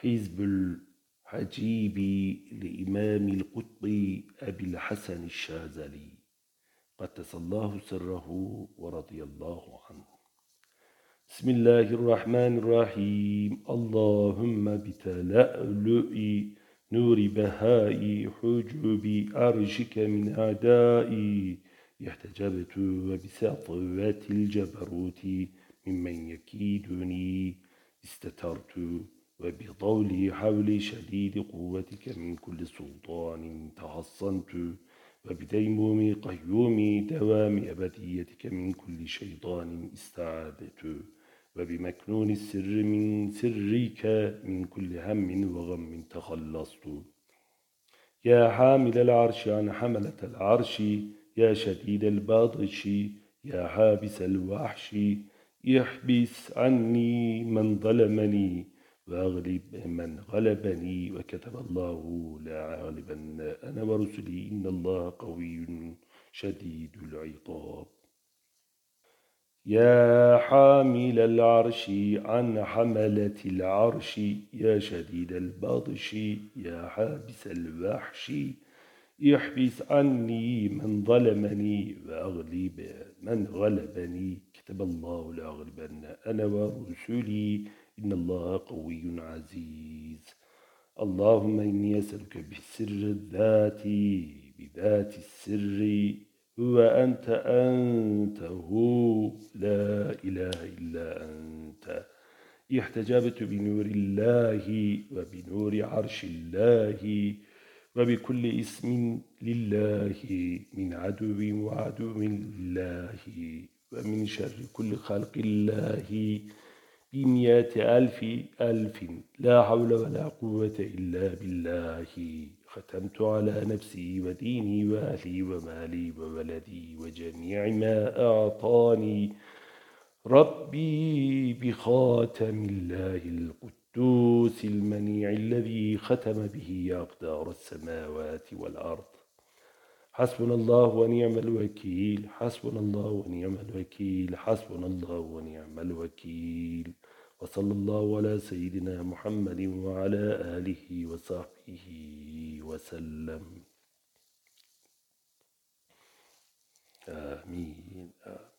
حزب الحجيب لإمام القطب أبي الحسن الشاذلي. قدس الله سره ورضي الله عنه. بسم الله الرحمن الرحيم. اللهم بتلألؤ نور بهاء حجب عرشك من أعدائي احتجبت وبسطوة الجبروت ممن يكيدني. استترت وبطول حول شديد قوتك من كل سلطان تحصنت وبديموم قيوم دوام أبديتك من كل شيطان استعاذت وبمكنون السر من سرك من كل هم وغم تخلصت. يا حامل العرش عن حملة العرش يا شديد الباطش يا حابس الوحش احبس عني من ظلمني. وأغلب من غلبني وكتب الله لا غالبن أنا ورسلي إن الله قوي شديد العقاب. يا حامل العرش عن حملة العرش يا شديد البطش يا حابس الوحش احبس عني من ظلمني وأغلب من غلبني. كتب الله لأغلبن أنا ورسلي إن الله قوي عزيز. اللهم إني أسألك بسر الذات بذات السر هو أنت أنت هو لا إله إلا أنت. احتجبت بنور الله وبنور عرش الله وبكل اسم لله من عدو وعدو لله ومن شر كل خلق الله. بمئة ألف ألف. لا حول ولا قوة إلا بالله. ختمت على نفسي وديني وأهلي ومالي وولدي وجميع ما أعطاني ربي بخاتم الله القدوس المنيع الذي ختم به أقدار السماوات والأرض. حسبنا الله ونعم الوكيل. حسبنا الله ونعم الوكيل. حسبنا الله ونعم الوكيل. وصلى الله على سيدنا محمد وعلى آله وصحبه وسلم. آمين, آمين